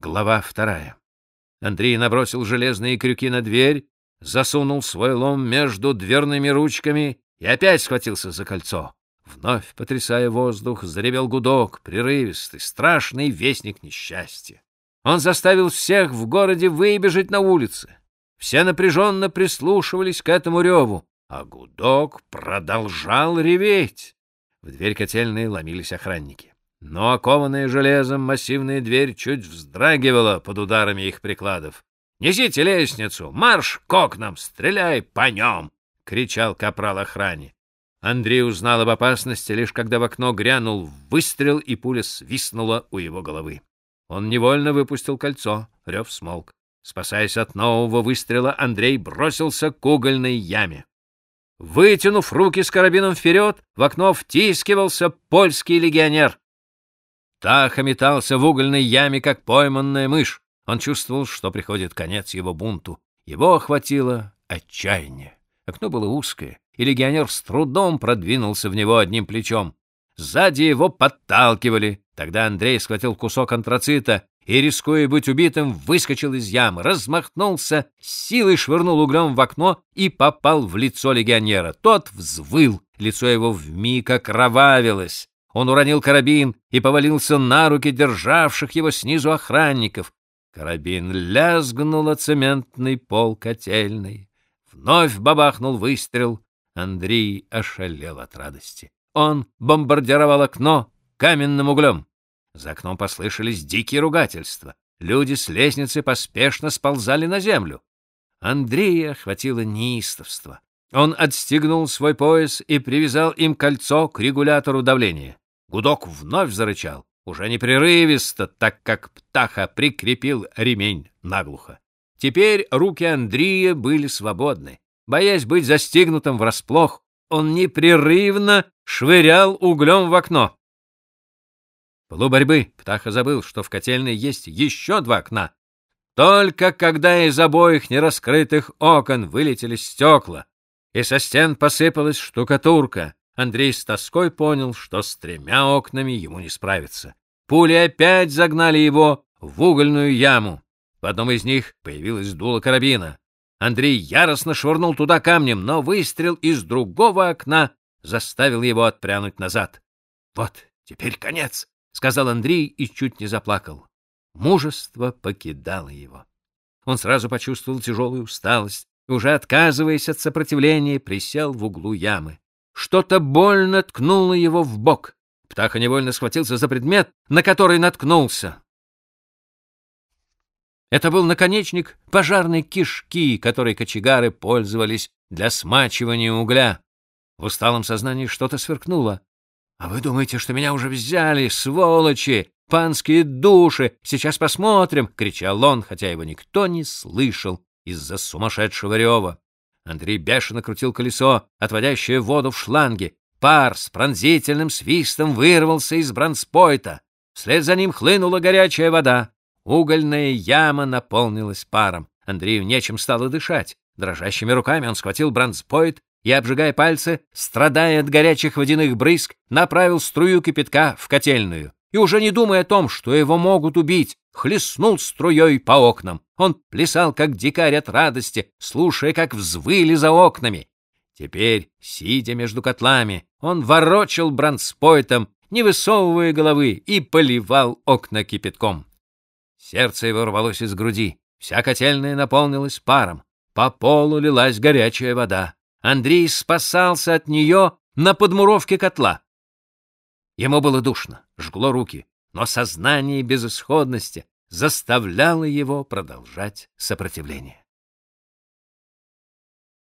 Глава вторая. Андрей набросил железные крюки на дверь, засунул свой лом между дверными ручками и опять схватился за кольцо. Вновь, потрясая воздух, заревел гудок, прерывистый, страшный вестник несчастья. Он заставил всех в городе выбежать на улицы. Все напряженно прислушивались к этому реву, а гудок продолжал реветь. В дверь котельной ломились охранники. Но окованная железом массивная дверь чуть вздрагивала под ударами их прикладов. «Несите лестницу! Марш к окнам! Стреляй по нем!» — кричал капрал охране. Андрей узнал об опасности, лишь когда в окно грянул выстрел, и пуля свистнула у его головы. Он невольно выпустил кольцо, рев смолк. Спасаясь от нового выстрела, Андрей бросился к угольной яме. Вытянув руки с карабином вперед, в окно втискивался польский легионер. Таха метался в угольной яме, как пойманная мышь. Он чувствовал, что приходит конец его бунту. Его охватило отчаяние. Окно было узкое, и легионер с трудом продвинулся в него одним плечом. Сзади его подталкивали. Тогда Андрей схватил кусок антрацита и, рискуя быть убитым, выскочил из ямы, размахнулся, силой швырнул углем в окно и попал в лицо легионера. Тот взвыл, лицо его вмиг окровавилось. Он уронил карабин и повалился на руки державших его снизу охранников. Карабин лязгнул о цементный пол котельной. Вновь бабахнул выстрел. Андрей ошалел от радости. Он бомбардировал окно каменным углем. За окном послышались дикие ругательства. Люди с лестницы поспешно сползали на землю. Андрея охватило неистовство. Он отстегнул свой пояс и привязал им кольцо к регулятору давления. Гудок вновь зарычал, уже непрерывисто, так как птаха прикрепил ремень наглухо. Теперь руки Андрея были свободны. Боясь быть застигнутым врасплох, он непрерывно швырял углем в окно. В полу борьбы Птаха забыл, что в котельной есть еще два окна. Только когда из обоих нераскрытых окон вылетели стекла, и со стен посыпалась штукатурка, Андрей с тоской понял, что с тремя окнами ему не справиться. Пули опять загнали его в угольную яму. В одном из них появилась дуло карабина. Андрей яростно швырнул туда камнем, но выстрел из другого окна заставил его отпрянуть назад. «Вот, теперь конец», — сказал Андрей и чуть не заплакал. Мужество покидало его. Он сразу почувствовал тяжелую усталость и, уже отказываясь от сопротивления, присел в углу ямы. Что-то больно ткнуло его в бок. Птаха невольно схватился за предмет, на который наткнулся. Это был наконечник пожарной кишки, которой кочегары пользовались для смачивания угля. В усталом сознании что-то сверкнуло. «А вы думаете, что меня уже взяли, сволочи, панские души? Сейчас посмотрим!» — кричал он, хотя его никто не слышал из-за сумасшедшего рева. Андрей бешено крутил колесо, отводящее воду в шланге. Пар с пронзительным свистом вырвался из бронспойта. Вслед за ним хлынула горячая вода. Угольная яма наполнилась паром. Андрею нечем стало дышать. Дрожащими руками он схватил бронспойт и, обжигая пальцы, страдая от горячих водяных брызг, направил струю кипятка в котельную и, уже не думая о том, что его могут убить, хлестнул струей по окнам. Он плясал, как дикарь от радости, слушая, как взвыли за окнами. Теперь, сидя между котлами, он ворочал бронспойтом, не высовывая головы, и поливал окна кипятком. Сердце его рвалось из груди, вся котельная наполнилась паром, по полу лилась горячая вода. Андрей спасался от нее на подмуровке котла. Ему было душно, жгло руки, но сознание безысходности заставляло его продолжать сопротивление.